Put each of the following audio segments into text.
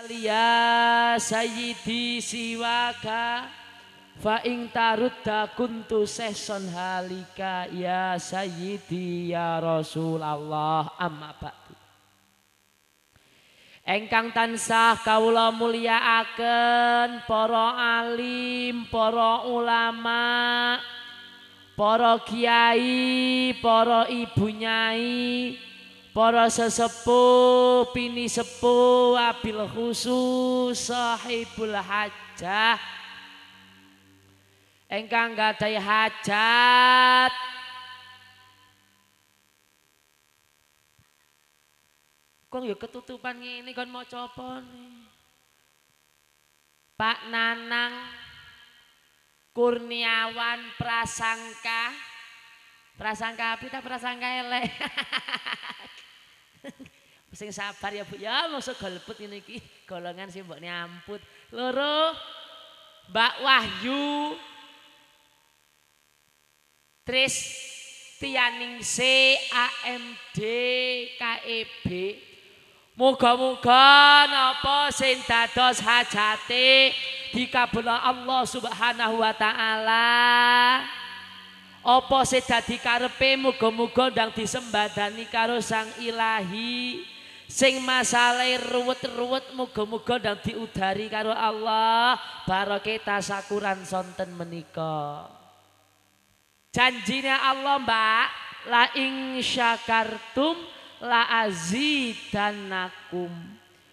salia sayyidi siwaka fa ing tarudda kuntu sehson halika ya sayyidi ya Rasulullah amma ba'du. Engkang tansah kawula mulyakaken para alim, para ulama, para kiai, para ibu nyai, para sesepuh, pini sepuh, abil khusus, sahibul hajah. Engkang gadai hajat. Kok ya ketutupan ini kon mau coba nih. Pak Nanang Kurniawan Prasangka Prasangka apa kita prasangka elek Sing sabar ya Bu ya masuk golput ini ki golongan sih mbok nyamput. Loro Mbak Wahyu Tris Tianingse AMD KEB Muga-muga napa sing dados hajate dikabulna Allah Subhanahu wa taala. Apa sing dadi karepe muga-muga ndang disembadani karo Sang Ilahi. Sing masalahe ruwet-ruwet muga-muga ndang diudari karo Allah. Barake tasakuran sonten menika. Janjine Allah, Mbak, la ing syakartum la azidanakum.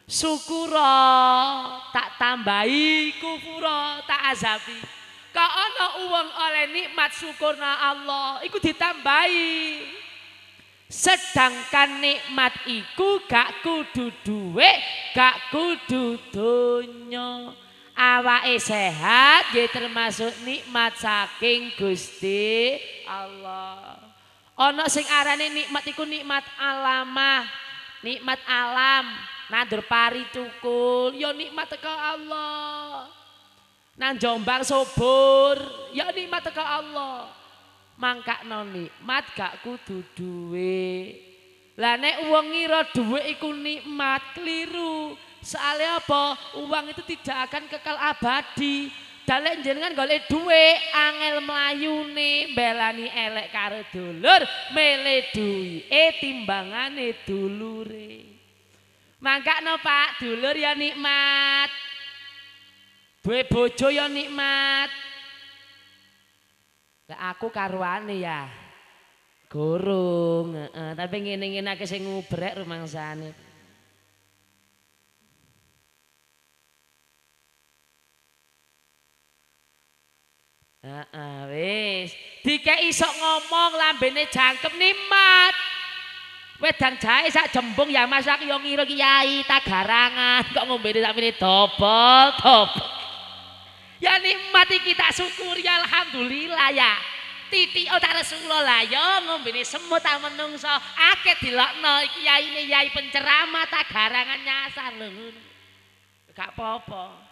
Syukura tak tambahi, kufura tak azabi. Kok ana uang oleh nikmat syukurna Allah, iku ditambahi. Sedangkan nikmat iku gak kudu duwe, gak kudu donya. Awake sehat ya termasuk nikmat saking Gusti Allah. Ana sing arane nikmat iku nikmat alamah, nikmat alam, nandur pari cukul, ya nikmat teko Allah. Nang Jombang subur, ya nikmat teko Allah. Mangkakno nikmat gak kudu duwe. Lah nek wong ngira duwe iku nikmat, keliru. Soalnya apa? Uang itu tidak akan kekal abadi. Dalek jenengan golek duwe angel mlayune belani elek karo dulur mele duwe timbangane dulure. Mangkakno Pak, dulur ya nikmat. Duwe bojo ya nikmat. Lah aku karuane ya. Gurung, heeh, tapi ngene-ngene akeh sing ngubrek rumangsane. Heeh, wis. Dikeki sok ngomong lambene jangkep nikmat. Wedang jahe sak jembung ya masak yo ngira kiai tagarangan kok ngombene sakmene dobol dobol. Ya nikmat iki tak syukuri alhamdulillah ya. Titi oh tak Rasulullah lah yo ngombene semut tak menungso akeh dilokno kiai yai penceramah tagarangan nyasar lho. Gak apa-apa.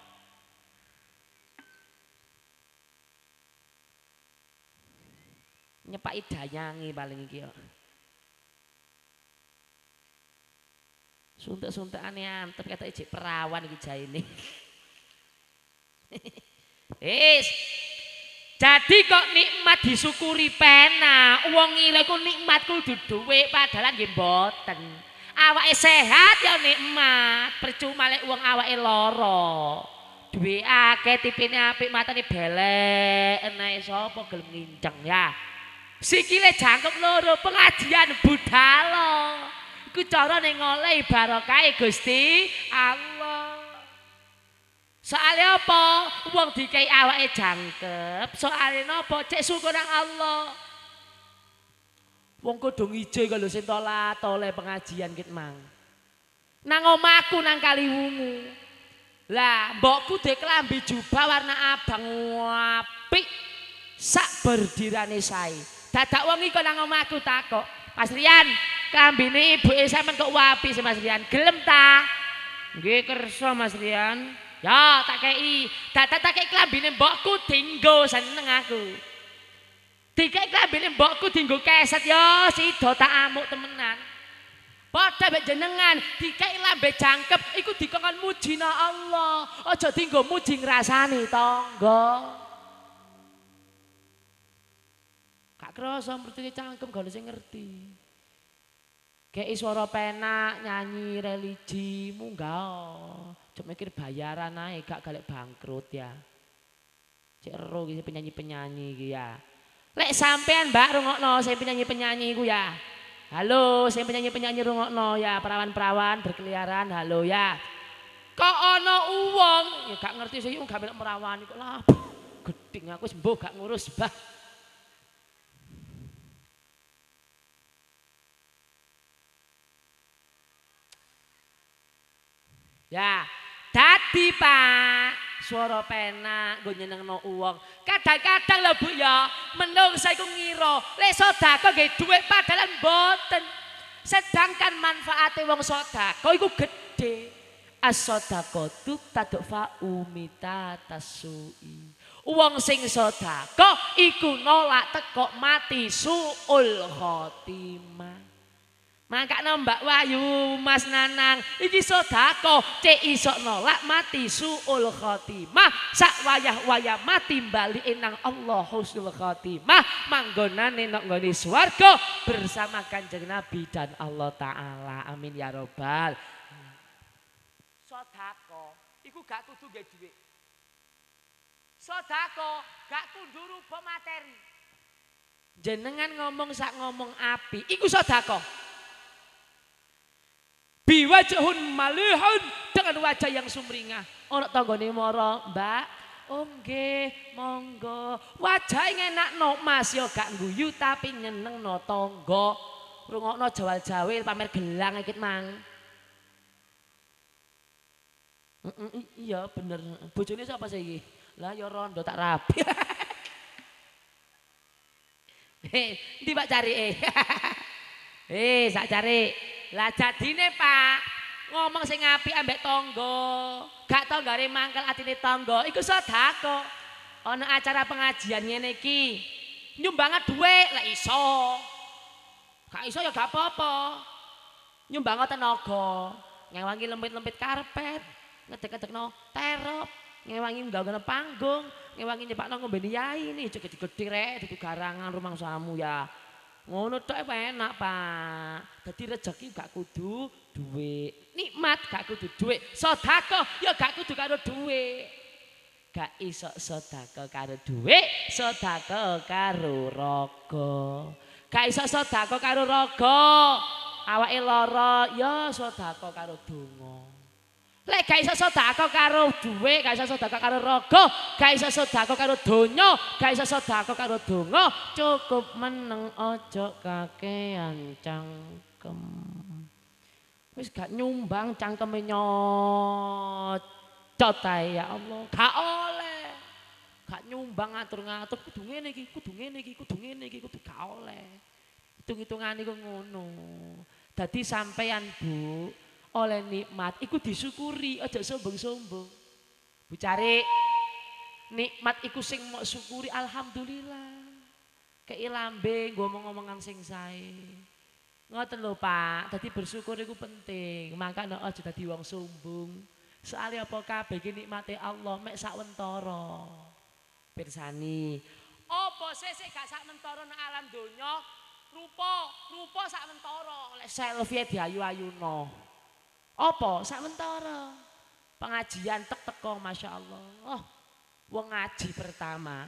nyepaki dayangi paling iki yo. Suntuk-suntukane antep kata ijik perawan iki jaine. Wis. Jadi kok nikmat disyukuri pena, wong ngile ku nikmat kudu dhuwit padahal nggih mboten. Awake sehat ya nikmat, percuma lek wong awake lara. Duwe akeh tipine apik matane belek, enae sapa gelem nginceng ya. Sikile jangkep loro pengajian budalo. Iku carane ngolehi barokah Gusti Allah. Soale apa? Wong dikei awake jangkep, soale napa? Cek syukur nang Allah. Wong kudu ngije kalau sing tolat oleh pengajian kit mang. Nang omahku nang Kaliwungu. Lah, mbokku dhek klambi jubah warna abang apik. Sak berdirane sae. Dadak wong iku nang omahku takok, Mas Rian, kambine ibuke sampean kok wapi sih Mas Rian? Gelem ta? Nggih kersa Mas Rian. Ya tak kei, dadak tak kei klambine mbokku dinggo seneng aku. Dikek klambine mbokku dinggo keset ya sida tak amuk temenan. Padha mek jenengan dikai lambe jangkep iku dikongkon mujina Allah. Aja dienggo muji ngrasani tangga. Gak krasa mrene cangkem gak sing ngerti. Kayak suara penak, nyanyi religi, munggah. Cuk mikir bayaran ae gak galek bangkrut ya. Cek ero iki penyanyi-penyanyi iki ya. Lek sampean Mbak rungokno sing penyanyi-penyanyi iku ya. Halo, sing penyanyi-penyanyi rungokno ya, perawan-perawan berkeliaran, halo ya. Kok ana uwong, ya gak ngerti sih gak melok merawan iku lah. Geding aku wis mbok gak ngurus, Bah. Ya, dadi Pak, suara penak nggo nyenengno uwong. Kadang-kadang lho Bu ya, menungsa iku ngira, lek sedekah nggih dhuwit padahal mboten. Sedangkan manfaate wong sedekah iku gedhe. As-sadaqatu tadfa umita tasui. Wong sing sedekah iku nolak teko mati suul khotimah. Mangkakno Mbak Wayu, Mas Nanang, iki sedekah cek iso nolak mati suul khotimah. Sak wayah-wayah mati bali nang Allah husnul khotimah. Manggonane nok nggone swarga bersama Kanjeng Nabi dan Allah taala. Amin ya robbal. Sedekah iku gak kudu nggih dhuwit. Sedekah gak kudu rupa materi. Jenengan ngomong sak ngomong api, iku sedekah. Biwajhun malihun dengan wajah yang sumringah. Ono tanggane mara, Mbak. Oh nggih, monggo. Wajah ngenakno Mas yo gak guyu tapi nyenengno tangga. Rungokno jawal-jawil pamer gelang iki mang. iya bener. Bojone sapa sih iki? Lah ya rondo tak rapi. Hei, ndi Pak cari eh. Eh, sak cari. Lah jadine Pak, ngomong sing apik ambek tangga, gak tanggane mangkel atine tangga, iku sedekah. Ana acara pengajian ngene iki, nyumbang dhuwit lek iso. Gak iso ya gak apa-apa. Nyumbang tenaga, ngewangi lempit-lempit karpet, ngedek-ngedekno terop, ngewangi nggawe panggung, ngewangi nyepakno ngombe yai ini gede-gede rek ditu garangan rumah samu ya. Ngono tok enak, Pak. Dadi rezeki gak kudu duit. Nikmat gak kudu duit. Sedekah ya gak kudu karo duit. Gak iso sedekah karo duit, sedekah karo raga. Gak iso sedekah karo raga. Awake lara ya sedekah karo donga. Lek gak iso sedekah karo dhuwit, gak iso sedekah karo raga, gak iso sedekah karo donya, gak iso sedekah karo donga, cukup meneng aja kakean cangkem. Wis gak nyumbang cangkeme nyocot ya Allah. Gak oleh. Gak nyumbang ngatur-ngatur kudu ngene iki, kudu ngene iki, kudu ngene iki, kudu gak oleh. Hitung-hitungan iku ngono. Dadi sampeyan Bu, oleh nikmat. Iku disyukuri aja sombong-sombong. Bu cari nikmat iku sing mau syukuri alhamdulillah. Kei lambe ngomong-ngomongan sing sae. Ngoten lho Pak. Dadi bersyukur iku penting. Makane aja dadi wong sombong soalnya apa kabeh iki nikmate Allah mek sawentara pirsani apa sesek gak sak nang alam donya? Rupa rupa sak lek selfie diayu-ayuno Apa? Samentara. Pengajian tek teko Masya Allah. Oh, wong ngaji pertama.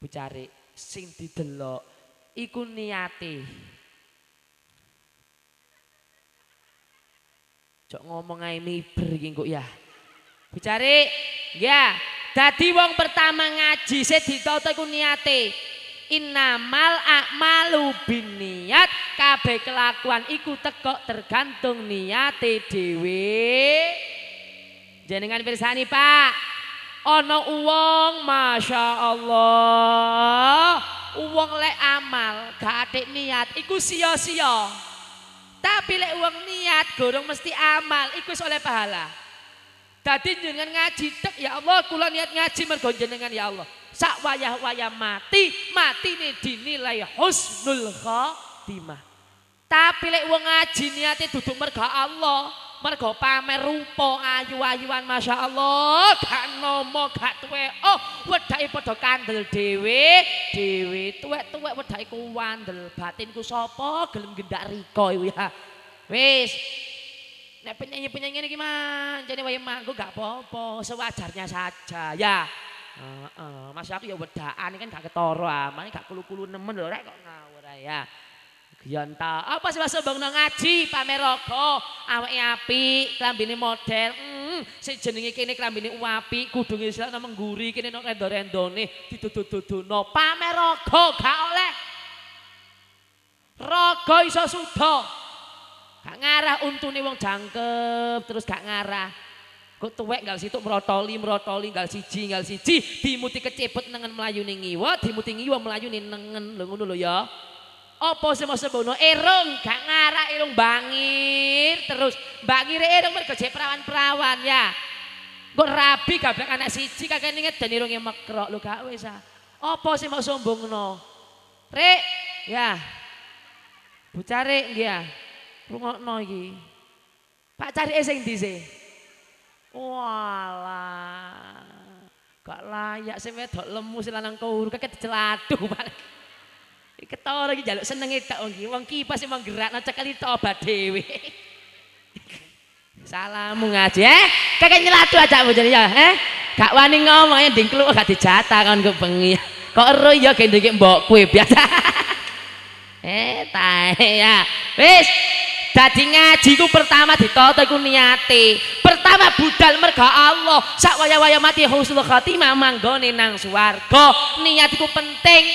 Bu cari sing didelok. Iku niati. Cok ngomong iki kok ya. Bu cari, ya. Dadi wong pertama ngaji sing ditata iku niate. Innamal a'malu niat kabeh kelakuan iku tekok tergantung niate dhewe. Jenengan pirsani, Pak. Ana uwong Masya Allah. Uwong lek amal gak niat iku sia-sia. Tapi lek uang niat gorong mesti amal iku oleh pahala. Tadi jenengan ngaji tek ya Allah kula niat ngaji mergo jenengan ya Allah sak wayah-wayah mati, mati ini dinilai husnul khatimah. Tapi lek wong ngaji niate duduk merga Allah, merga pamer rupa ayu-ayuan Masya Allah, gak nomo, gak tuwe. Oh, wedake padha kandel dhewe, dhewe tuwek-tuwek wedake ku wandel. Batinku sapa gelem gendak riko iku ya. Wis. Nek penyanyi-penyanyi ini gimana? Jadi wayang mangku gak apa-apa, sewajarnya saja ya. Heeh, uh, uh. aku ya wedaan kan gak ketara aman, gak kulu-kulu nemen lho rek kok ngawur ya. Giyan ta. Apa sih masuk bang ngaji pamer raga, awake apik, klambine model. Hmm, sing jenenge kene klambine apik, kudunge Islam nang mengguri kene nang rendo-rendone didudu-duduno. Pamer raga gak oleh. Raga iso suda. Gak ngarah untune wong jangkep, terus gak ngarah. Kok tuwek gal situ merotoli, merotoli gal siji, gal siji, dimuti kecepet nengen melayu ning ngiwa, dimuti ngiwa melayu nengen lho ngono lho ya. Apa sih mau sebono? Erung, gak ngarah erung bangir terus. Bangir erung mergo perawan-perawan ya. Kok rabi gablek anak siji kakek ninget dan irungnya mekrok lu gak wis ah. Apa sih mau sombong no? Rek, ya. Bu cari ya. Rungokno iki. Pak cari sing ndi sih? Walah. Gak layak sing wedok lemu sing lanang kuru kakek diceladu balik. Ketawa lagi jaluk seneng itu wong ki. Wong ki pasti mau gerak nang cekali tobat dhewe. Salamu ngaji eh. Kakek nyelatu aja bojone ya, eh. Gak wani ngomong ya dingkluk gak dijatah kan kok bengi. Kok ero ya gendenge mbok kowe biasa. eh, tae ya. Wis, Dadi ngaji ku pertama ditoto iku niate. Pertama budal merga Allah. Sak waya-waya mati husnul khotimah manggone nang swarga. Niat iku penting.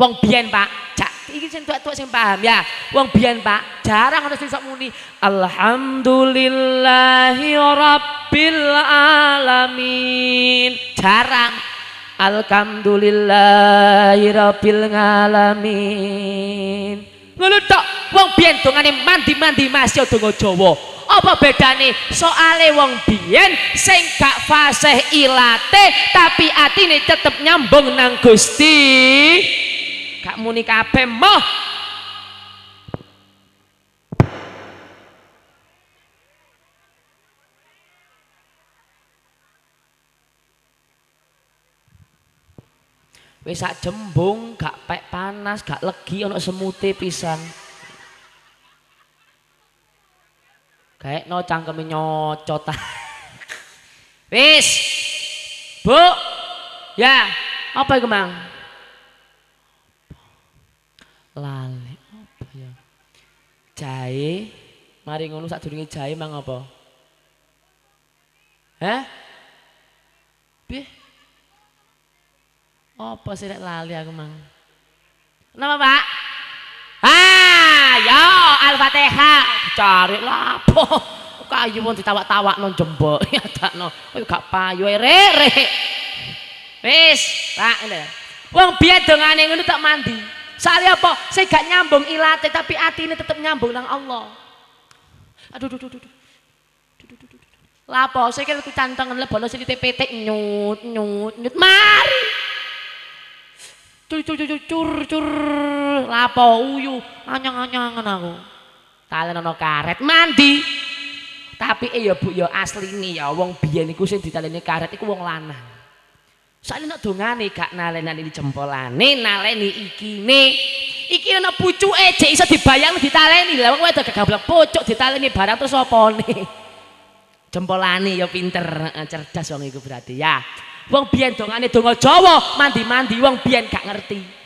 Wong biyen Pak, cak iki sing tuwek-tuwek sing paham ya. Wong biyen Pak, jarang ana sing sok muni Alhamdulillahi rabbil alamin. Jarang. Alhamdulillahi rabbil alamin. Ngono tok. Wong biyen dongane mandi-mandi masih donga Jawa. Apa bedane? Soale wong biyen sing gak fasih ilate tapi atine tetep nyambung nang Gusti. Gak muni kabeh moh wis sak jembung gak pek panas gak legi ana semute pisan. Kayak cangkeme nyocot. Wis. Bu. Ya apa itu mang lali apa ya jahe mari ngono sak durunge jahe mang apa Hah? Piye? Apa sih lali aku mang? Nama Pak? Ah, ya Al-Fatihah. Cari lapo. Kayu pun ditawak-tawak non jembok. Ya tak no. Gak payu re re. Wis, Pak ini. Wong biar dongane ngono tak mandi. Soalnya apa? Saya gak nyambung ilate tapi hati ini tetap nyambung dengan Allah. Aduh, aduh, aduh, aduh. Lapo, saya kira cantangan lebono sini TPT nyut, nyut, nyut, mari. Cur, cur, cur, cur, cur, lapo, uyu, anyang-anyangan aku. Talen ono karet, mandi. Tapi eh ya bu, ya asli nih ya, wong biyen iku sing ditaleni karet iku wong lanang. Soalnya nak dongane gak naleni jempolane, naleni ikine. Iki ana pucuke jek iso dibayang ditaleni. Lah wong wedok gablek pucuk ditaleni barang terus opone. Jempolane ya pinter, cerdas wong iku berarti ya. Wong biyen dongane donga Jawa, mandi-mandi wong biyen gak ngerti.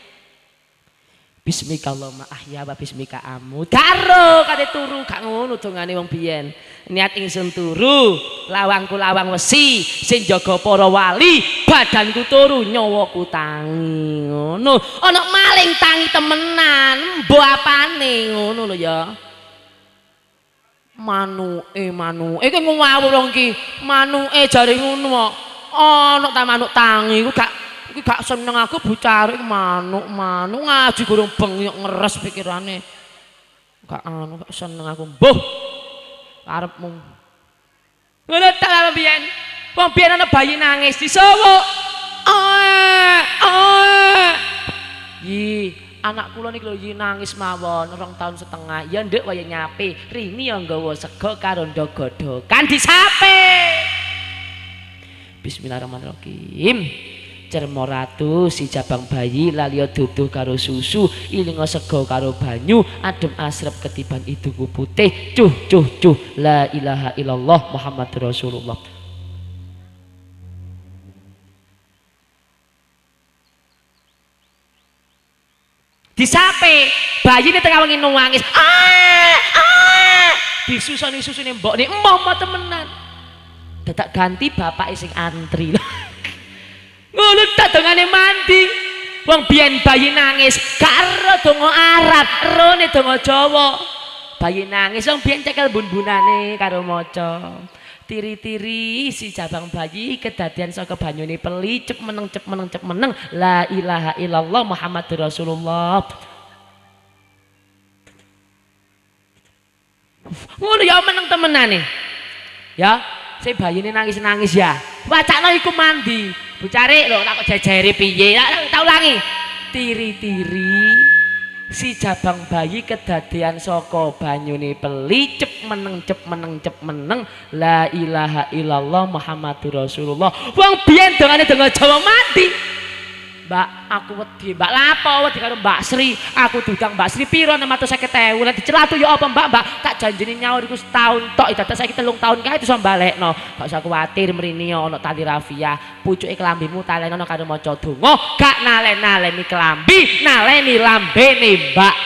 Bismika Allahumma ahya wa bismika amut. Karo kate turu gak ngono dongane wong biyen. Niat ingsun turu, lawangku lawang wesi, sing jaga para wali, badanku turu, nyawaku tangi. Ngono. Ana maling tangi temenan, mbok apane ngono lho ya. Manuke manuke iki ngawur iki. Manuke jare ngono kok. Ana ta manuk tangi ku gak iki gak seneng aku bucari manuk-manuk ngaji gurung bengok ngeres pikirane. Gak anu gak seneng aku. Mbuh. Karepmu. Ngono ta biyen. Wong biyen ana bayi nangis disowok. Oh. Yi, anak kula niki lho nangis mawon rong tahun setengah ya ndek waya nyape rini ya nggawa sego karo kan disape Bismillahirrahmanirrahim Cermo ratu si cabang bayi lalio duduh karo susu ilingo sego karo banyu adem asrep ketiban iduku putih. Cuh cuh cuh. La ilaha illallah Muhammad Rasulullah. Disape bayi ini tengah wengi nangis. Ah ah. Disusoni susuni mbok nih mbok temenan. Dadak ganti bapak sing antri dongane mandi. Wong biyen bayi nangis karo donga Arab rone donga Jawa. Bayi nangis wong biyen cekel bun-bunane karo maca. Tiri-tiri si cabang bayi kedadian saka banyune peli cep meneng cep meneng cep meneng. La ilaha illallah Muhammadur Rasulullah. Ngono ya meneng temenane. Ya si bayi ini nangis nangis ya. Wacana iku mandi bu cari loh tak jajari piye? Tak ulangi tiri-tiri si jabang bayi kedadian soko banyune peli cep meneng cep meneng cep meneng. La ilaha illallah muhammadur rasulullah. Wong biyen dongane dengan jawa mati Mbak, aku wedi. Mbak lapo wedi karo Mbak Sri. Aku dudang Mbak Sri piro 650.000. Lah dicelatu ya apa Mbak? Mbak tak janjini nyaur iku setahun tok. Dadak saiki telung tahun kae iso balekno. Gak usah kuwatir mrene ana tali rafia. Pucuke kelambimu talenono karo maca donga. Gak nalen-naleni kelambi, naleni lambene Mbak.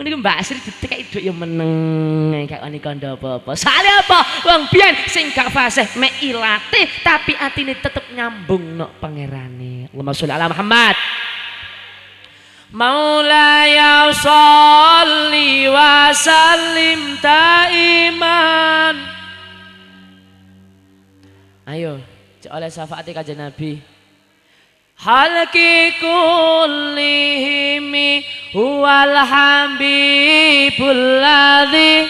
Ini Mbak Asri ditekaki dhuwit ya meneng gak wani kandha apa-apa. Apa? Wong biyen sing gak fasih mek ilate tapi atine tetep nyambung nok pangerane. Allahumma sholli ala Muhammad. Maulaya sholli wa sallim taiman. Ayo, oleh syafaat kajian Nabi. حلقي كلهم هو الحبيب الذي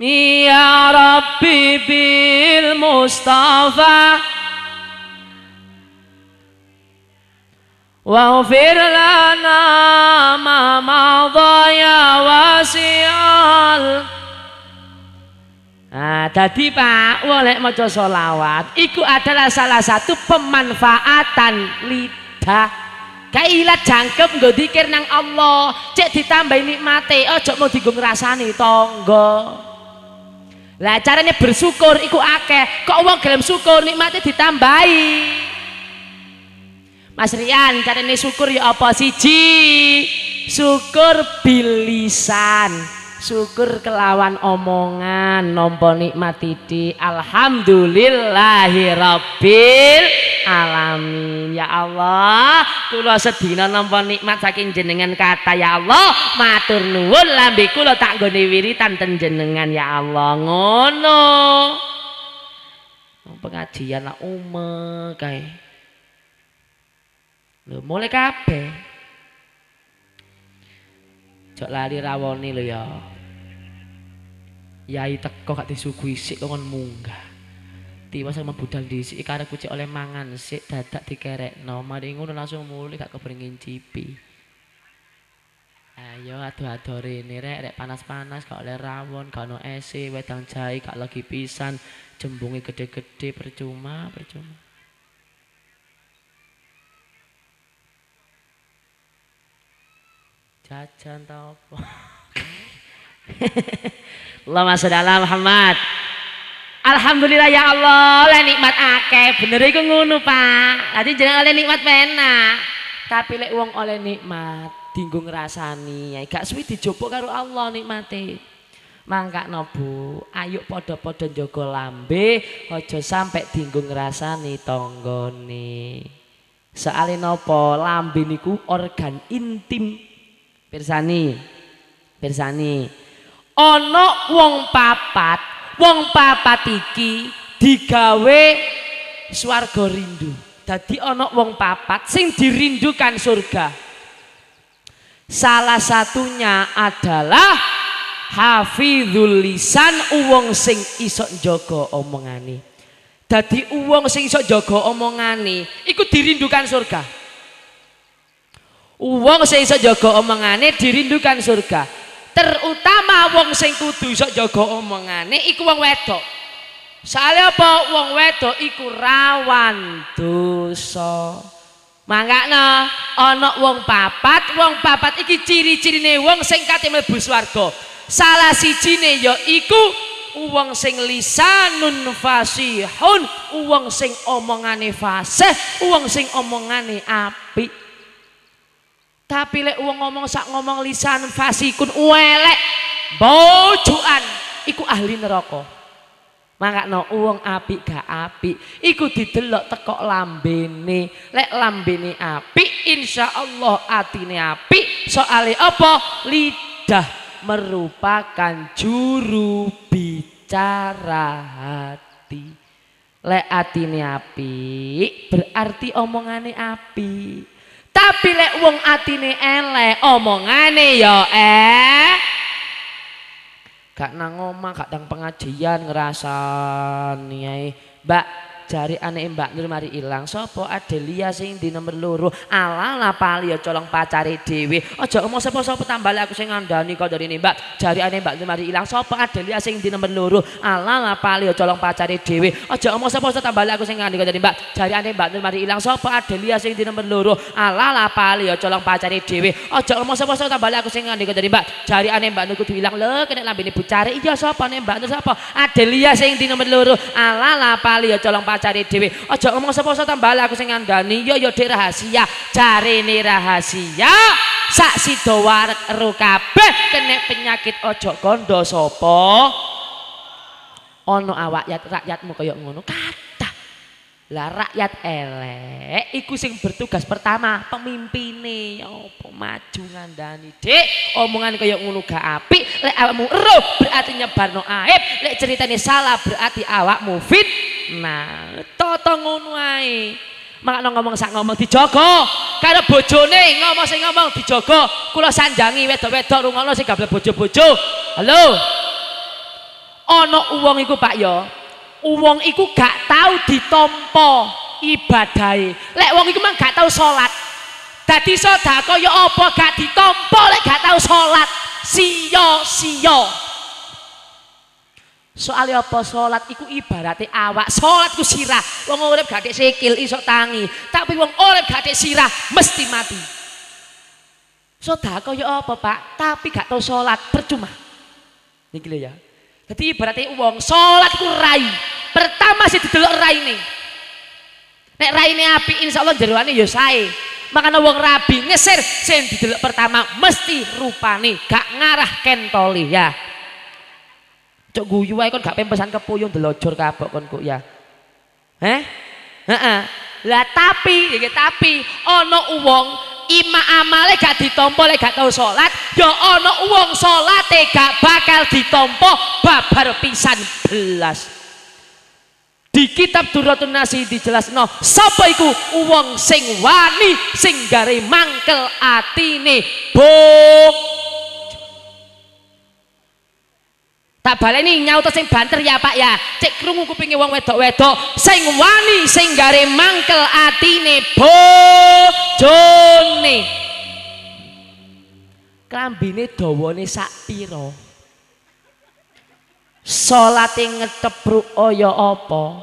يا ربي بالمصطفى واغفر لنا ما مضى يا wasi'al Nah, tadi Pak, boleh maca solawat. Iku adalah salah satu pemanfaatan lidah. Kailat jangkep nggo dikir nang Allah, cek ditambahi nikmate, ojo mau digo ngrasani tangga. Lah caranya bersyukur iku akeh. Kok wong gelem syukur nikmate ditambahi. Mas Rian carane syukur ya apa siji? Syukur bilisan syukur kelawan omongan nompo nikmat di alhamdulillahi rabbil alamin. Ya Allah kula sedina nampa nikmat saking jenengan kata ya Allah matur nuwun lambe kula tak nggone wiritan ten jenengan. Ya Allah ngono. Pengajian lah ume kae Lho mulai kabeh. Jok lali rawoni lho ya. Yai teko gak disuguhi sik kon munggah. Tiwas sama budal dhisik karep kucek oleh mangan sik dadak dikerekno. Mari ngono langsung mulai gak keberingin cipi. Ayo adu-adu rene rek rek panas-panas gak oleh rawon, gak ono ese, wedang jahe gak lagi pisan, jembunge gede-gede percuma, percuma. Jajan tau apa Allahumma ala Muhammad Alhamdulillah ya Allah, oleh nikmat akeh. Bener iku ngono, Pak. Dadi jeneng oleh nikmat penak. Tapi lek wong oleh nikmat, dinggo ngrasani, ya gak suwi dijupuk karo Allah nikmate. Mangkakno Bu, ayo padha-padha njaga lambe, aja sampe dinggo ngrasani tanggane. Soale napa? Lambe niku organ intim Pirsani. Pirsani. Ana wong papat, wong papat iki digawe swarga rindu. Dadi ana wong papat sing dirindukan surga. Salah satunya adalah hafizul lisan wong sing iso njaga omongane dadi wong sing iso jaga omongane iku dirindukan surga wong sing iso jaga omongane dirindukan surga. Terutama wong sing kudu iso jaga omongane iku wong wedok. Soalnya apa? Wong wedok iku rawan dosa. Mangkana ana wong papat wong papat iki ciri-cirine wong sing kate mlebu swarga. Salah sijine ya iku wong sing lisanun fasihun wong sing omongane fasih wong sing omongane apik tapi lek wong ngomong sak ngomong lisan fasikun welek bojokan. Iku ahli neraka. Makakno wong apik gak apik. Iku didelok tekok lambene. Lek lambene apik insyaallah atine apik. Soale apa? Lidah merupakan juru bicara hati. Lek atine apik berarti omongane apik Tapi lek wong atine elek, omongane ya eh. Gak nang omah, gak nang pengajian ngrasani ae. Mbak, jari aneh Mbak Nur mari ilang. Sapa Adelia sing di nomor loro? Ala la pali ya colong pacare dhewe. Aja omong sapa-sapa tambah aku sing ngandani kok dari Mbak. Jari aneh Mbak Nur mari ilang. Sapa Adelia sing di nomor loro? Ala la pali ya colong pacare dhewe. Aja omong sapa-sapa tambah aku sing ngandani kok dari Mbak. Jari aneh Mbak Nur mari ilang. Sapa Adelia sing di nomor loro? Ala la pali ya colong pacare dhewe. Aja omong sapa-sapa tambah aku sing ngandani kok dari Mbak. Jari aneh Mbak Nur kudu ilang. Lho kena lambene bucare. Iya sapa nih Mbak Nur sapa? Adelia sing di nomor loro? Ala la pali ya colong pacare pacare dhewe. Aja ngomong sapa-sapa tambah aku sing ngandani. Yo yo dek rahasia. Jarene rahasia. Sak sida warek ero kabeh kena penyakit aja kandha sapa. Ana awak rakyatmu kaya ngono. Kathah. Lah rakyat elek iku sing bertugas pertama pemimpine. Apa maju ngandani Dik. Omongan kaya ngono gak apik. Lek awakmu eruh berarti nyebarno aib. Lek ceritane salah berarti awakmu fit nah toto ngono ae. Makno ngomong sak ngomong dijogo. Karo bojone ngomong sing ngomong dijogo. Kula sanjangi wedok-wedok rungono sing gak bojo-bojo. Halo? Ana uwong iku Pak ya Uang iku gak tahu ditompo ibadahe. Lek wong iku mang gak tahu salat. Dadi sedekah ya apa gak ditompo lek gak tahu salat. Sia-sia. Soalnya apa salat iku ibaratnya awak. Salat ku sirah. Wong urip gak sikil iso tangi. Tapi wong urip gak sirah mesti mati. Sedekah ya apa, Pak? Tapi gak tahu salat percuma. Niki ya. Jadi ibaratnya uang sholat ku rai. Pertama sih didelok raine. Nek raine api insya Allah jeruane ya sae. Makanya uang rabi ngeser sing didelok pertama mesti rupane gak ngarah kentoli ya. Cok guyu wae kon gak pempesan kepuyung delojor kabok kon kok ya. Eh? Heeh. Lah tapi, ya tapi ana uang ima amale gak ditompo lek gak tau salat ya ana wong salate gak bakal ditompo babar pisan belas. Di kitab Duratun Nasi dijelasno sapa iku wong sing wani sing gare mangkel atine bo Tak baleni nyauta sing banter ya Pak ya. Cek krungu kupinge wong wedok-wedok sing wani sing gare mangkel atine bojone. Klambine dawane sak pira? Salate ngetepruk kaya apa?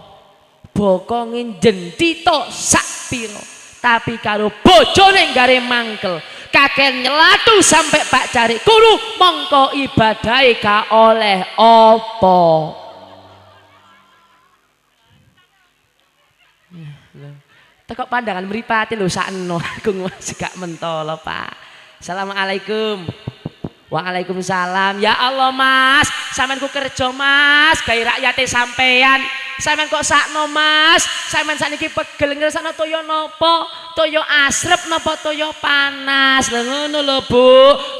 Bokonge jentito sak pira? Tapi karo bojone gare mangkel kakek nyelatu sampai pak cari kuru mongko ibadai ka oleh opo Tekok pandangan meripati lho sakno aku gak mentolo Pak. Assalamualaikum. Waalaikumsalam. Ya Allah Mas, sampean ku kerja Mas, gawe rakyate sampean. Sampean kok sakno Mas? Sampean sakniki pegel ngrasakno toya napa? Toya asrep napa toya panas? Lho ngono lho Bu.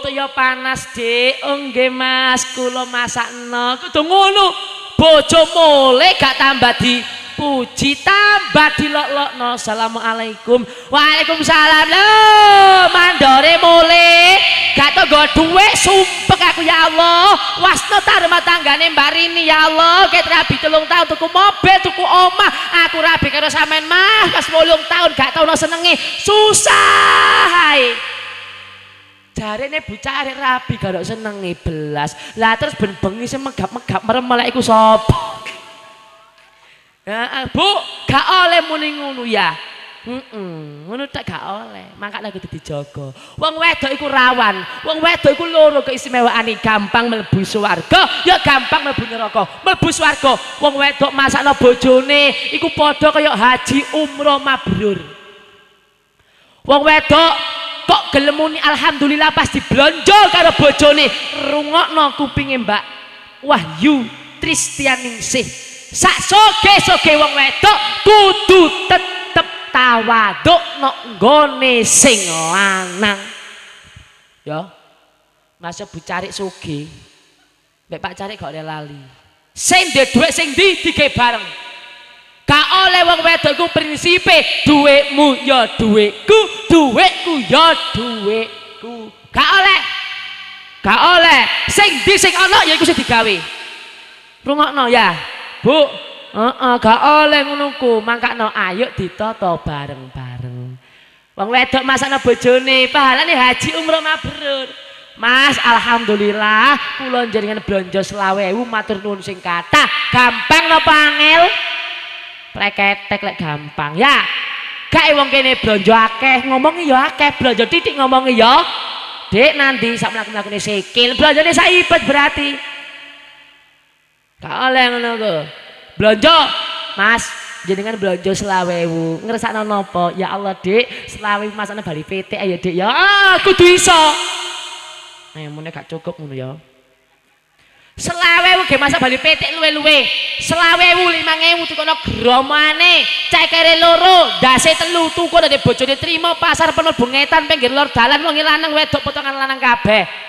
Toya panas, Dik. Oh nggih Mas, kula masakno. Kudu ngono. Bojo mule gak tambah di puji tambah dilok-lokno. Assalamualaikum. Waalaikumsalam. Lho mandore mulai gak tau gue duit sumpek aku ya Allah. Wasno tarma tanggane mbak ya Allah. Kayak rabi telung tahun tuku mobil tuku omah. Aku rabi karo samen mah pas bolong tahun gak tau no senengi. Susah hai. Jari ini bocah rabi gak senengi belas. Lah terus ben bengi sih megap-megap merem iku sop bu gak oleh muni ngono ya Heeh, ngono tak gak oleh. Makane kudu dijaga. Wong wedok iku rawan. Wong wedok iku loro keistimewaane gampang mlebu swarga, ya gampang mlebu neraka. Mlebu swarga, wong wedok masakno bojone iku padha kaya haji umroh mabrur. Wong wedok kok gelem muni alhamdulillah pas diblonjo karo bojone, rungokno kupinge Mbak Wahyu Tristianingsih. Sak soge-soge wong wedok kudu tetep tawaduk nok nggone sing lanang. Ya masa bu cari sugi mbak pak cari gak lali. Sing dia duit sing di tiga bareng? Gak oleh wong wedok ku prinsipe duitmu ya duitku duitku ya duitku gak oleh gak oleh. Sing di sing ono ya iku sing digawe. Rungokno ya bu Heeh, gak oleh ngono ku. Mangkakno ayo ditata bareng-bareng. Wong wedok masakno bojone, pahalane haji umroh mabrur. Mas, alhamdulillah kula jenengan blonjo 20.000 matur nuwun sing kathah. Gampang napa angel? Pleketek lek gampang ya. Gak wong kene blonjo akeh, ngomong ya akeh, blonjo titik ngomong ya. Dek nanti sak mlaku-mlakune sikil, blonjone sak ibet berarti. Gak oleh ngono ku. Blonjo, Mas, jenengan blonjo selawewu. Ngersakno nopo? Ya Allah, Dik, selawewu masane bali PT ayo, Dik. Ya, ah, kudu iso. Ayo mune gak cukup ngono ya. Selawewu ge masak bali PT luwe-luwe. Selawewu 5000 tukono gromane. Cekere loro, dase telu tuku dari bojone trimo pasar penuh bungetan pinggir lor dalan wong lanang wedok potongan lanang kabeh.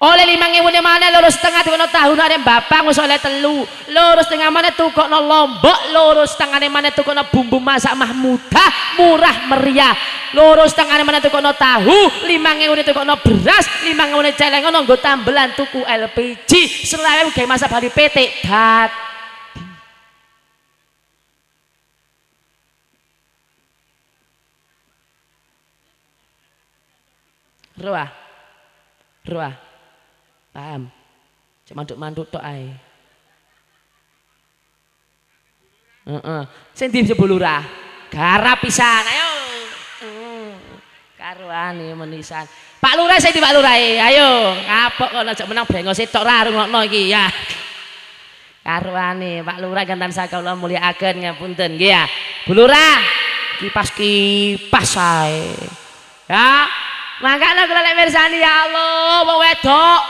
Oleh lima ngewu mana? Lurus setengah tuh tahun ada bapak ngus oleh telu. Lurus setengah mana? Tuh kok lombok. Lurus setengah mana? Tuh kok bumbu masak mahmudah murah meriah. Lurus setengah mana? Tuh kok tahu. Lima ngewu tuh kok beras. Lima ngewu celeng ngono nggo tambelan tuku LPG selawe kayak masa bali PT dat. Ruah. Ruah. Paham? Cek manduk-manduk tok ae. Heeh. Sing di lurah. Garap pisan. Ayo. Hmm. Karuane menisan. Pak Lurah sing di Pak Lurah. Ayo, kapok kok aja menang brengos tok ra rungokno iki ya. Karuane Pak Lurah gantan sakala mulyakaken ngapunten nggih ya. Bu Lurah, kipas-kipas ae. Ya. Mangkane kula lek mirsani ya Allah, wong wedok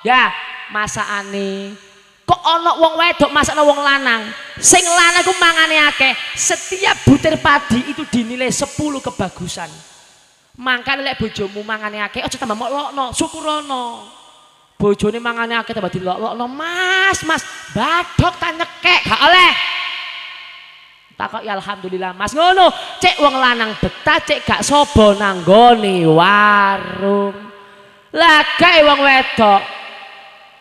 Ya, masakane. Kok ana wong wedok masakno wong lanang. Sing lanang ku mangane akeh. Setiap butir padi itu dinilai 10 kebagusan. Mangkane lek bojomu mangane akeh aja tambah mokno, syukurono. Bojone mangane akeh tambah dilok-lokno. Mas, Mas, badhok tak nyekek, gak oleh. Takok ya alhamdulillah Mas ngono. Cek wong lanang betah, cek gak sobo nanggone warung. Lah kae wong wedok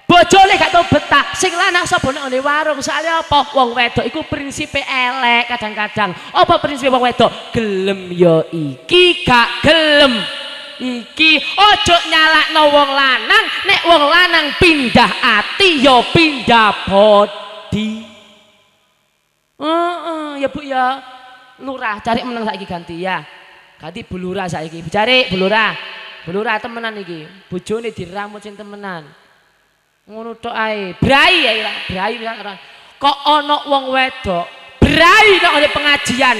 bojone gak tau betah sing lanang sapa nek warung? Soalnya apa? Wong wedok iku prinsipe elek kadang-kadang. Apa prinsipe wong wedok? Gelem yo iki gak gelem. Iki ojo nyalakno wong lanang nek wong lanang pindah ati yo pindah bodi. Uh, uh, ya bu ya. Lurah cari menang saiki ganti ya. Ganti bulurah saiki. Cari bulurah bulurah temenan iki. Bojone diramut sing temenan ngono tok ae. Brai lah brai kok ana wong wedok brai nek ada pengajian.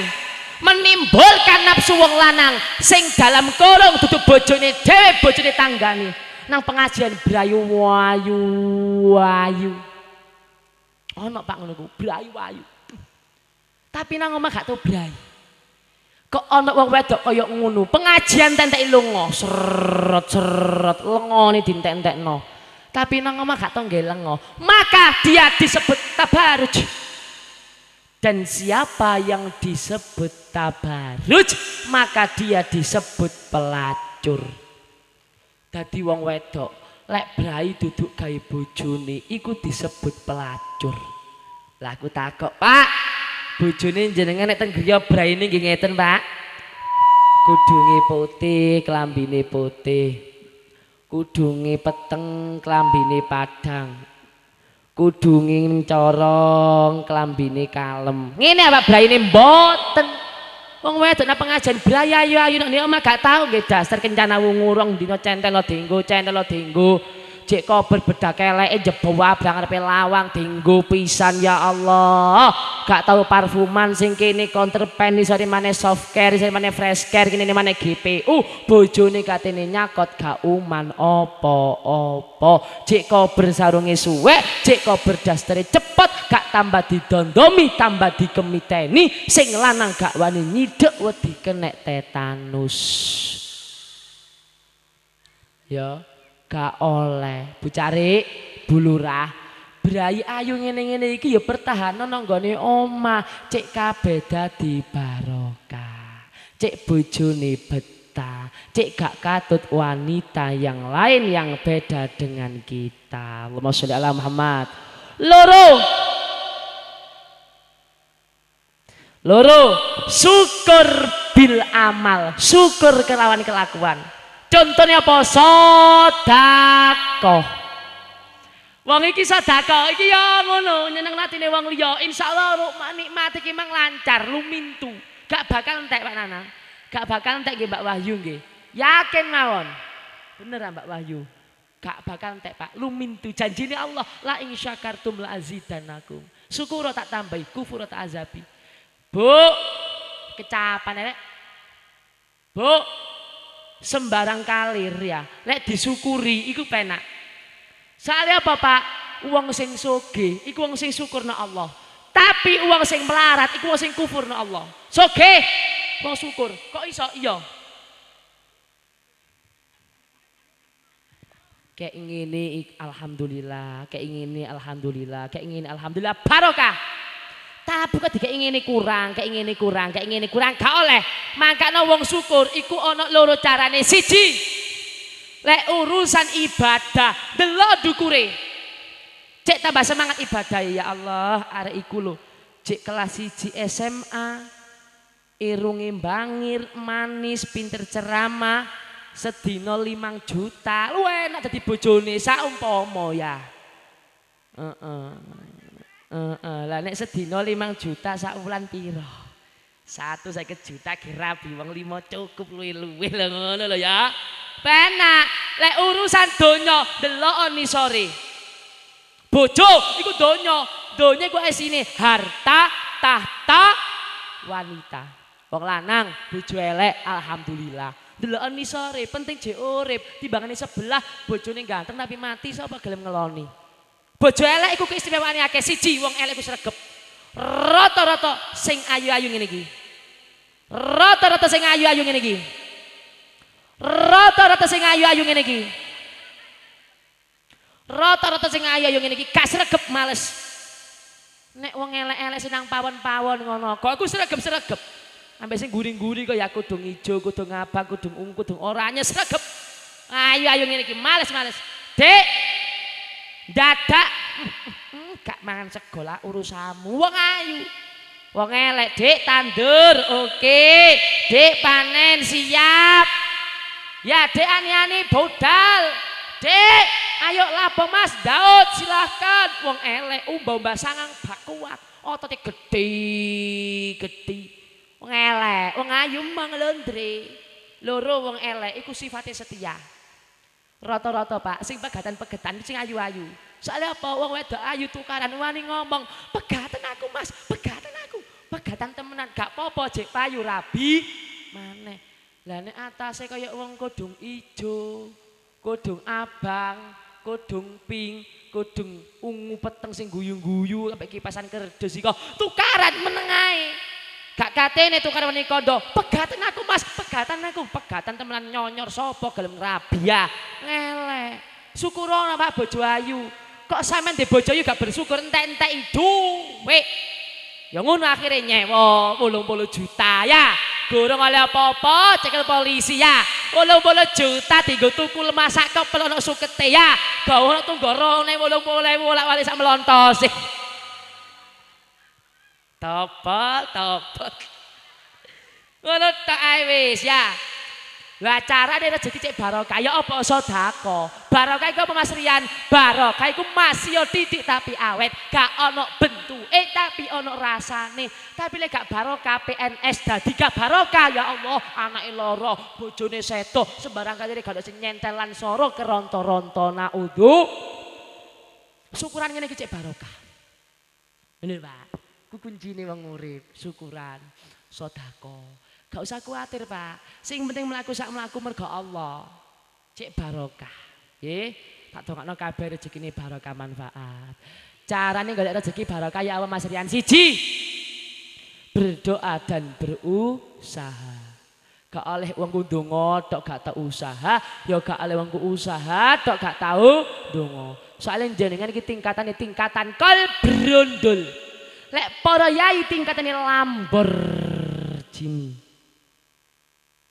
Menimbulkan nafsu wong lanang sing dalam kurung duduk bojone dhewe bojone tanggane. Nang pengajian brayu wayu wayu. Ana Pak ngono ku? Brayu wayu. Tapi nang omah gak tau brai. Kok ana wong wedok kaya ngono? Pengajian tentek lunga. Seret seret lengone dintek-entekno tapi nang omah gak lengo maka dia disebut tabaruj. Dan siapa yang disebut tabaruj maka dia disebut pelacur. Dadi wong wedok lek brai duduk gawe bojone iku disebut pelacur. Lah aku takok pak. Bojone jenengan nek teng griya braine nggih ngeten pak. Kudunge putih klambine putih kudunge peteng klambine padang kudunge corong klambine kalem. Ngene apa braine mboten. Wong wedok nang pengajian braya ayu nek omah gak tau nggih dasar kencana wungurung dina centel lo dinggo centel cek kober bedak eleke jebo wabrang arepe lawang dinggo pisan ya Allah. Gak tau parfuman sing kene counterpen isore maneh soft care isore maneh fresh care kene maneh GPU bojone katene nyakot gak uman apa-apa cek kober sarunge suwek cek kober dastere cepet gak tambah didondomi tambah dikemiteni sing lanang gak wani nyidek wedi kenek tetanus. Ya gak oleh. Bu Cari Bu Lurah. Ayu ngene-ngene iki ya pertahanan nang gone omah. Cek kabeh dadi barokah. Cek bojone betah. Cek gak katut wanita yang lain yang beda dengan kita. Allahumma sholli ala Muhammad. Loro. Loro, syukur bil amal, syukur kelawan kelakuan. Contohnya apa? Sedekah. Wong iki sedekah iki ya ngono, nyeneng atine wong liya. Insyaallah nikmat iki mang lancar, lumintu. Gak bakal entek Pak Nana. Gak bakal entek nggih Mbak Wahyu nggih. Yakin mawon. Bener Mbak Wahyu. Gak bakal entek Pak. Lumintu janjine Allah, la in syakartum la azidanakum. Syukur tak tambahi, kufur tak azabi. Bu, kecapan ya. Bu, sembarang kalir ya. Lek disyukuri iku penak. Soalnya apa Pak? Uang sing soge, iku uang sing syukur na Allah. Tapi uang sing melarat, iku uang sing kufur na Allah. Soge, uang syukur. Kok iso? Iya. Kayak ingini alhamdulillah, kayak ingini alhamdulillah, kayak ingini alhamdulillah barokah. Tapi kok dikek ngene kurang, kayak ngene kurang, kayak ngene kurang gak oleh. Mangkane wong syukur iku ana loro carane. Siji, lek urusan ibadah, delok dukure. Cek tambah semangat ibadah ya Allah, arek iku lho. Cek kelas 1 SMA, irunge bangir, manis, pinter ceramah, sedina 5 juta. Lu enak dadi bojone saumpama ya. Lah nek sedina 5 juta sak wulan pira? 150 juta kirabi wong 5 cukup luwe-luwe lho ngono lho ya. Penak, lek urusan donya delok ni sore. Bojo iku donya, donya iku isine harta, tahta, wanita. Wong lanang bojo elek alhamdulillah. Delok ni sore penting je urip, timbangane sebelah bojone ganteng tapi mati sapa gelem ngeloni. Bojo elek iku keistimewaane akeh siji wong elek iku sregep. Rata-rata sing ayu-ayu ngene iki. Rata-rata sing ayu-ayu ngene iki. Rata-rata sing ayu-ayu ngene iki. Rata-rata sing ayu-ayu ngene iki gak sregep males. Nek wong elek-elek senang pawon-pawon ngono, kok aku sregep-sregep. Sampai sing guring-guring kok ya kudung ijo, kudung abang, kudung ungu, kudung oranye sregep. Ayu-ayu ngene iki males-males. Dek, dadak. Gak mangan sekolah urusamu wong ayu. Wong elek dik tandur. Oke. Dik panen siap. Ya dik ani-ani bodal dik ayo lapo mas Daud silahkan. Wong elek umba-umba sangang bak kuat. Ototnya gede gede. Wong elek wong ayu mang londre loro wong elek iku sifatnya setia Rata-rata Pak, sing pegatan-pegatan sing ayu-ayu. Soalnya apa? Wong wedok ayu tukaran wani ngomong, "Pegatan aku, Mas, pegatan aku." Pegatan temenan, gak apa-apa jek payu rabi maneh. Lah nek atase kaya wong kodong ijo, kodong abang, kodong pink, kodong ungu peteng sing guyu-guyu sampai kipasan kerdus iki tukaran menengae. Gak katene tukar wani kondo, pegatan aku mas, pegatan aku, pegatan temenan nyonyor sopo gelem rabia, ngelek. Syukurono pak bojo ayu, kok sampean di bojo ayu gak bersyukur entek-entek duwe. Ya ngono akhirnya nyewa puluh puluh juta ya, gorong oleh apa-apa, cekel polisi ya. wolong-wolong juta dienggo tuku lemah kepel ana sukete ya. Gawe tunggu rone wolong-wolong bolak-balik sak melontos. Topol, topol. Ngono tak ae wis ya. Lah carane rezeki cek barokah ya apa sedekah. Barokah iku Mas Rian? Barokah iku masih ya titik tapi awet, gak ana bentuke tapi ana rasane. Tapi lek gak barokah PNS dadi gak barokah ya Allah, anake lara, bojone seto, sembarang kali gak sing nyentelan soro keronto-ronto naudzu. Syukuran ngene iki cek barokah. Ini Pak, ku kuncine wong urip, syukuran, sedekah. Gak usah khawatir pak. Sing penting melaku sak melaku mergo Allah. Cek barokah. Ye, tak dongakno kabeh rezeki ini barokah manfaat. Carane golek rezeki barokah ya Allah Mas Rian siji. Berdoa dan berusaha. Gak oleh wong ku ndonga tok gak tau usaha, ya gak oleh wong ku usaha tok gak tau ndonga. Soale jenengan iki tingkatane tingkatan kol brondol. Lek para yai tingkatane lambor jini.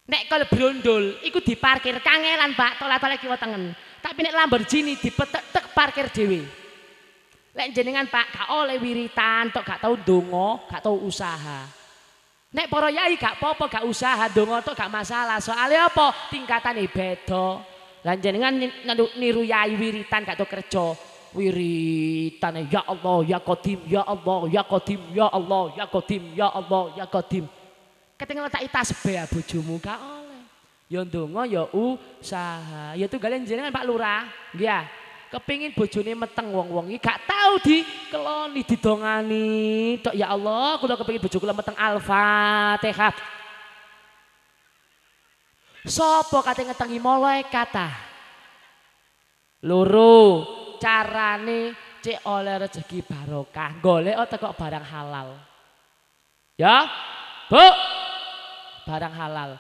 Nek kal brondol iku diparkir kangelan Pak, tolak-tolak kiwa tengen. Tapi nek Lamborghini dipetek parkir dhewe. Lek jenengan Pak gak oleh wiritan, tok gak tau donga, gak tau usaha. Nek para yai gak apa-apa gak usaha, donga tok gak masalah. Soalnya apa? Tingkatane beda. Lan jenengan niru yai wiritan gak tau kerja. Wiritan ya Allah ya Qadim ya Allah ya Qadim ya Allah ya Qadim ya Allah ya Qadim. Ketinggalan tak tasbih bojomu gak oleh. Ya ndonga ya usaha. Ya tunggalen jenengan Pak Lurah. Nggih. Kepingin bojone meteng wong-wong iki gak tau dikeloni didongani. Tok ya Allah, kula kepingin bojo kula meteng Al-Fatihah. Sopo kate ngetengi malaikat ah? Loro, carane cek oleh rezeki barokah, golek teko barang halal. Ya? Bu, barang halal.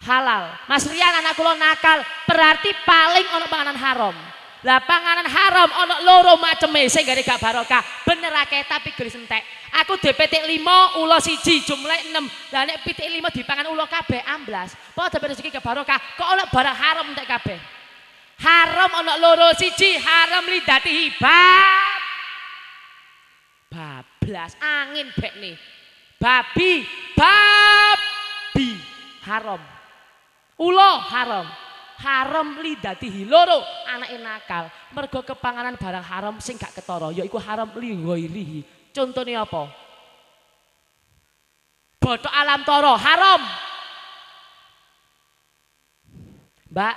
Halal. Mas Rian anak kula nakal, berarti paling ono panganan haram. Lah panganan haram ono loro maceme sing gare gak barokah. Bener akeh tapi gelis entek. Aku DPT 5 ulo siji jumlah 6. Lah nek pitik 5 dipangan ulo kabeh amblas. Padha rezeki gak barokah. Kok ono barang haram entek kabeh. Haram ono loro siji haram lidati hibab. Bablas angin bek nih. Babi, bab haram. Ulo haram. Haram lidatihi loro anake nakal. Mergo kepanganan barang haram sing gak ketara yaiku haram li ghairihi. Contone apa? Botok alam toro haram. Mbak,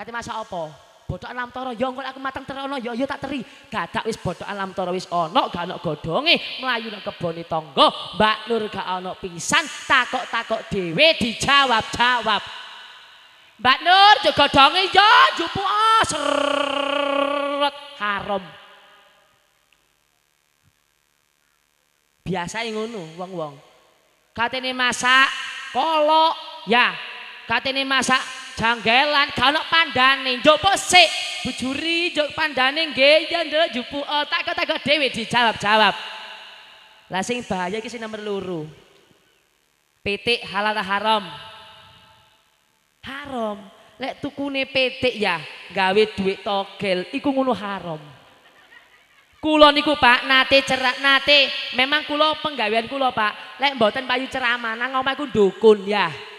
kate masak apa? Botok alam toro ya engko aku mateng terono ya ya tak teri. Gadak wis botok alam toro wis ana gak ana godhonge mlayu nang kebone tangga. Mbak Nur gak ana pisan takok-takok dhewe dijawab-jawab. Mbak Nur jo godhonge ya jupu seret haram. Biasa ngono wong-wong. Katene masak kolok ya. Katene masak janggelan ono pandane. Njopo sik. Bujuri njok pandane nggih. Ya nduk jupu oh, takok-takok dhewe dijawab-jawab. Lah sing bahaya iki sing nomor loro. Pitik halal haram? Haram. Lek tukune pitik ya gawe duit togel. Iku ngono haram. Kulo niku Pak nate cerak nate. Memang kulo penggawean kulo Pak. Lek mboten payu ceramah nang omahku dukun ya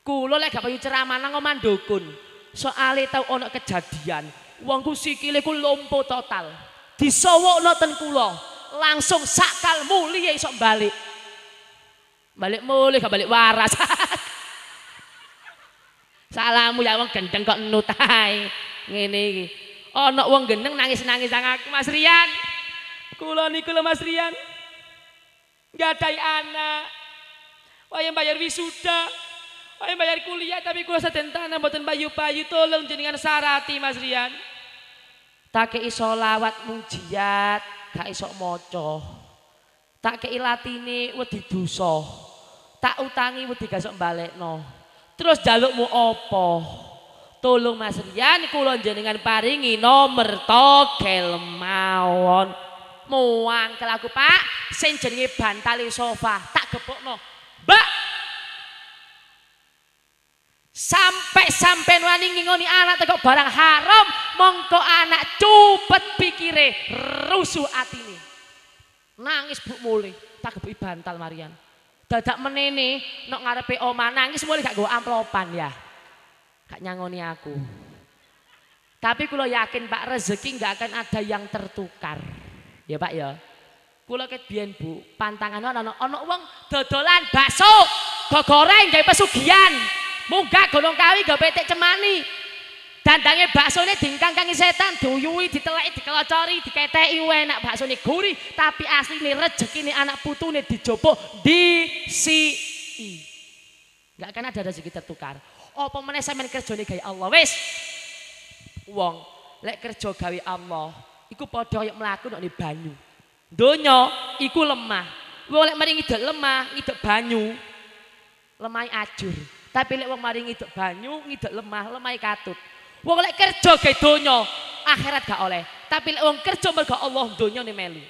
Kulo lek gak payu ceramah nang omah dukun. Soale tau ana kejadian, wong ku sikile ku lumpuh total. Disowokno ten kula, langsung sakal muli iso balik. Balik muli gak balik waras. Salamu ya wong gendeng kok nut ae. Ngene iki. Ana wong gendeng nangis-nangis nang aku Mas Rian. Kula niku lho Mas Rian. Gadai anak. Wayang bayar wisuda. Ayo bayar kuliah tapi kuliah saden tanah mboten payu-payu tolong jenengan sarati Mas Rian. Tak kei solawat mujiat, gak iso maca. Tak kei latine wedi dosa. Tak utangi wedi gak sok balekno. Terus jalukmu apa? Tolong Mas Rian kula jenengan paringi nomor togel mawon. Muang kelaku Pak, sing jenenge bantali sofa tak gepokno. Mbak Sampai sampai wani ngingoni anak teko barang haram, mongko anak cupet pikire, rusuh atine. Nangis Bu mulai, tak kebuki bantal Marian. Dadak menene nok ngarepe oma nangis mulai gak gue amplopan ya. Gak nyangoni aku. Tapi kalau yakin Pak rezeki nggak akan ada yang tertukar. Ya Pak ya. Kula ket biyen Bu, pantangan ana ana wong dodolan bakso, go goreng gawe pesugihan. Munggah gunung kawi go petik cemani. Dandange baksone dingkangkangi setan, duyui, diteleki, dikelocori, diketeki enak baksone gurih, tapi asline rezekine anak putune dijopok di si akan ada rezeki tertukar. Apa meneh sampean kerjane gawe Allah wis. Wong lek kerja gawe Allah, iku padha kaya mlaku nek banyu. Donya iku lemah. Wong lek mari ngidek lemah, ngidek banyu, lemah ajur. Tapi lek wong mari ngidek banyu, ngidek lemah, lemah katut. Wong lek kerja gawe donya, akhirat gak oleh. Tapi lek wong kerja mergo Allah donya ne melu.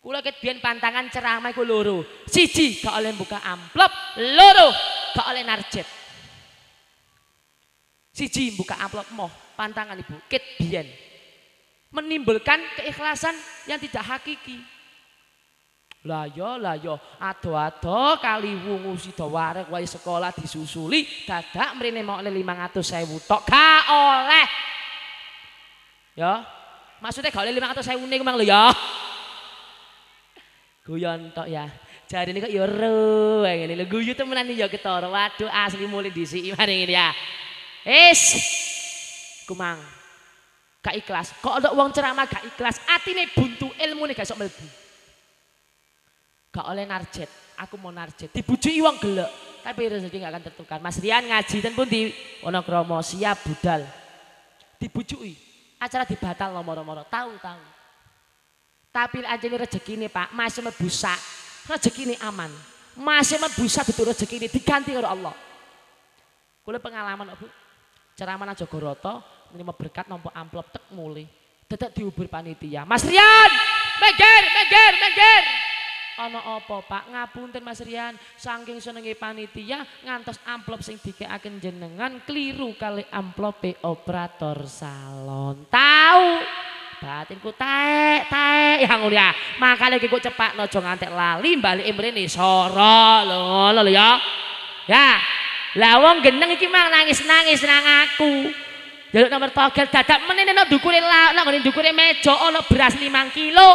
Kula ket biyen pantangan ceramah iku loro. Siji gak oleh buka amplop, loro gak oleh narjet. Siji buka amplop moh, pantangan Ibu, ket biyen. Menimbulkan keikhlasan yang tidak hakiki. Lah yo lah yo ado-ado kali wungu sida warek wae sekolah disusuli dadak mrene mau 500.000 tok gak oleh. Ya. Maksudnya gak oleh 500.000 niku mang lho ya. Guyon tok ya. Jadi ini kok yo ro ngene lho guyu temenan ya ketara. Waduh asli mulai disiki mari ngene ya. Es. Kumang. Gak ikhlas. Kok ada uang ceramah gak ikhlas. Atine buntu ilmu nih gak sok melbu. Gak oleh narjet, aku mau narjet. Dibujuki wong gelek, tapi rezeki gak akan tertukar. Mas Rian ngaji ten pun di Wonokromo siap budal. Dibujuki, acara dibatal nomor-nomor, tahu-tahu. Tapi aja ini rezeki ini Pak, masih mebusa, rezeki ini aman. Masih mebusa betul rezeki ini diganti oleh Allah. Kule pengalaman Bu, ceramah Jogoroto, ini berkat nompo amplop tek mulai. Tetap diubur panitia. Mas Rian, meger, meger, meger. Ana apa Pak? Ngapunten Mas Rian. Saking senenge panitia ngantos amplop sing dikekaken jenengan kliru kali amplope operator salon. Tahu batinku taek taek yang mulia makanya kiko cepat nojo ngantek lali balik imreni soro lo lo ya. Ya. Lawang geneng iki mang nangis nangis nang aku. Jaluk nomor togel dadak menene no dukure la, no dukure meja ono beras 5 kilo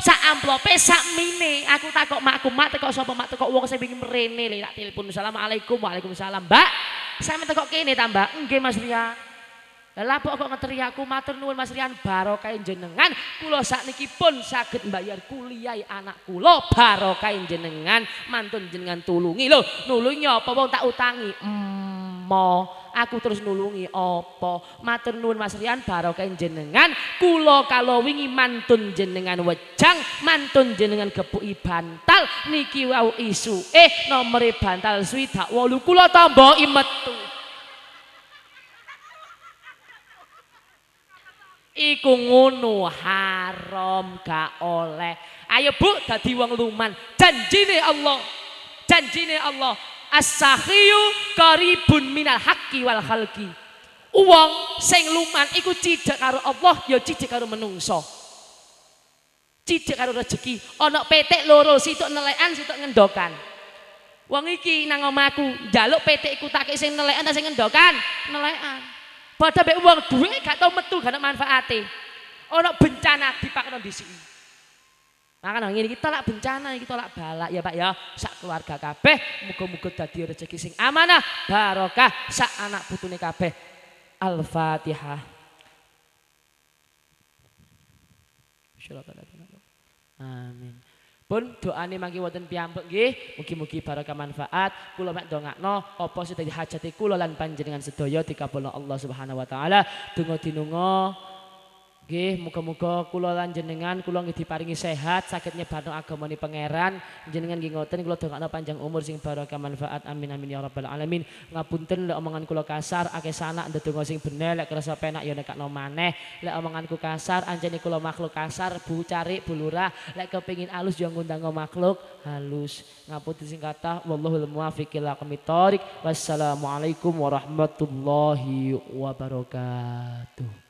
sak amplope sak mine. Aku takok makku mak tekok sapa mak tekok wong sing pengin mrene lek tak telepon. Assalamualaikum waalaikumsalam. Mbak saya tekok kene ta mbak? Nggih Mas Rian. Lah kok ngeteri aku? Matur nuwun Mas Rian. Barokah jenengan kula sakniki pun saged mbayar kuliah anak kula. Barokah jenengan mantun jenengan tulungi. Lho nulungi apa wong tak utangi? Mo aku terus nulungi apa? Matur nuwun Mas Rian barokah jenengan. Kula kalau wingi mantun jenengan wejang mantun jenengan gepuki bantal. Niki wau isu eh nomere bantal swidak wolu. Kula tambahi metu. Iku ngono haram gak oleh. Ayo Bu dadi wong luman. Janjine Allah. Janjine Allah as-sakhiyu qaribun minal haqqi wal khalqi. Wong sing luman iku cidhek karo Allah ya cidhek karo menungso. Cidhek karo rezeki. Ana petik loro situk nelekan situk ngendokan. Wong iki nang omahku njaluk petik iku tak sing nelekan ta sing ngendokan? Nelekan. Padha mek wong duwe gak tau metu gak manfaate. Ana bencana dipakno disiki. Maka ngene iki tolak bencana iki tolak balak ya Pak ya. Sak keluarga kabeh muga-muga dadi rezeki sing amanah, barokah sak anak putune kabeh. Al-Fatihah. Amin. Pun doane mangke wonten piyambak nggih, mugi-mugi barokah manfaat. Kula mek ndongakno apa sing dadi hajate kula lan panjenengan sedaya dikabulna Allah Subhanahu wa taala. Donga dinunga Nggih, muga-muga kula lan jenengan kula nggih diparingi sehat, saged nyebarno agamane pangeran. Jenengan nggih ngoten kula dongakno panjang umur sing barokah manfaat. Amin amin ya rabbal alamin. Ngapunten lek omongan kula kasar, akeh sanak ndedonga sing bener, lek kerasa penak ya nekakno maneh. Lek omonganku kasar, anjene kula makhluk kasar, bu cari bulurah. Lek kepengin alus yo ngundang makhluk halus. Ngapunten sing kata, wallahul muwaffiq ila Wassalamualaikum warahmatullahi wabarakatuh.